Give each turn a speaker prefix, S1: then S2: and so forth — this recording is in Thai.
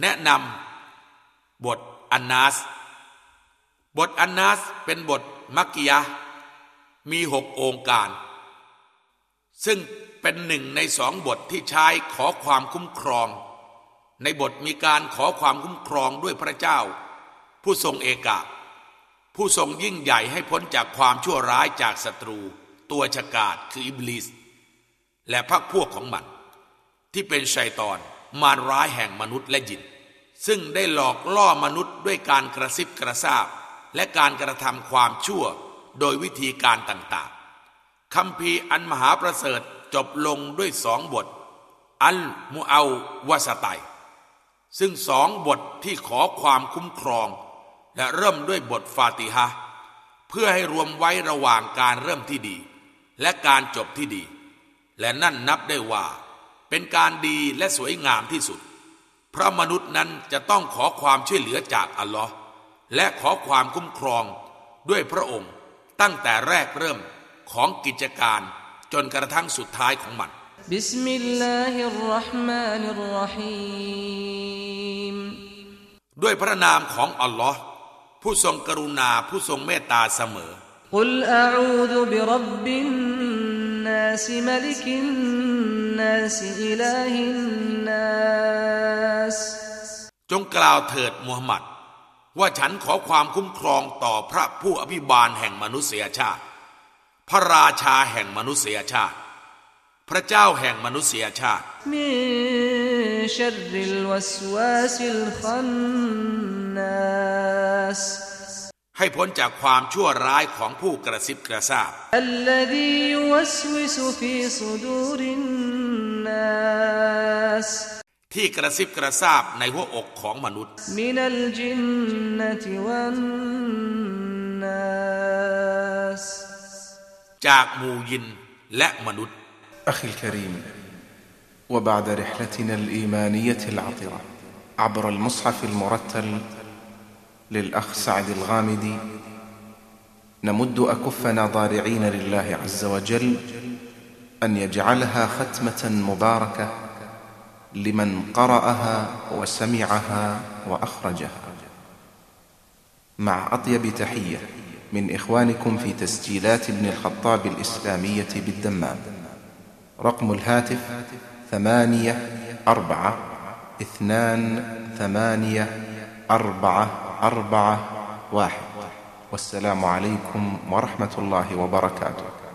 S1: แนะนำบทอันนาส บทอันนาสเป็นบทมักกิยะ มีหกองค์การ ซึ่งเป็นหนึ่งในสองบทที่ใช้ขอความคุ้มครอง ในบทมีการขอความคุ้มครองด้วยพระเจ้า ผู้ทรงเอกะ ผู้ทรงยิ่งใหญ่ให้พ้นจากความชั่วร้ายจากศัตรู ตัวฉกาจคืออิบลิส และพรรคพวกของมัน ที่เป็นชัยตอน มารร้ายแห่งมนุษย์และยิน ซึ่งได้หลอกล่อมนุษย์ด้วยการกระซิบกระซาบ และการกระทำความชั่วโดยวิธีการต่างๆคำพีอันมหาประเสริฐจบลงด้วยสองบท อัลมูเอาวาสไตซึ่งสองบทที่ขอความคุ้มครอง และเริ่มด้วยบทฟาติฮะเพื่อให้รวมไว้ระหว่างการเริ่มที่ดี และการจบที่ดี และนั่นนับได้ว่า เป็นการดีและสวยงามที่สุด เพราะมนุษย์นั้นจะต้องขอความช่วยเหลือจากอัลลอฮ์และขอความคุ้มครองด้วยพระองค์ตั้งแต่แรกเริ่มของกิจการจนกระทั่งสุดท้ายของมัน
S2: บิสมิลลาฮิรราะห์มานิรรหีม
S1: ด้วยพระนามของอัลลอฮ์ผู้ทรงกรุณาผู้ทรงเมตตาเสมอ
S2: กุลอาอูดุบิรับบิน الناس ملك الناس إله الناس
S1: จงกล่าวเถิดมูฮัมหมัด ว่าฉันขอความคุ้มครองต่อพระผู้อภิบาลแห่งมนุษยชาติ พระราชาแห่งมนุษยชาติ พระเจ้าแห่งมนุษยชาติ
S2: من شر الوسواس الخناس
S1: ให้พ้นจากความชั่วร้ายของผู้กระซิบกระซาบ
S2: الذي يوسوس في صدور الناس
S1: ที่กระซิบกระซาบในหัวอกของมนุษย์
S2: من الجنة والناس
S1: จากหมู่ยินและมนุษย์
S3: أخي الكريم وبعد رحلتنا الإيمانية العطرة عبر المصحف المرتل للأخ سعد الغامدي. نمد أكفنا ضارعين لله عز وجل أن يجعلها ختمة مباركة لمن قرأها وسمعها وأخرجها. مع أطيب تحية من إخوانكم في تسجيلات ابن الخطاب الإسلامية بالدمام. رقم الهاتف ثمانية أربعة اثنان ثمانية أربعة أربعة واحد. والسلام عليكم ورحمة الله وبركاته.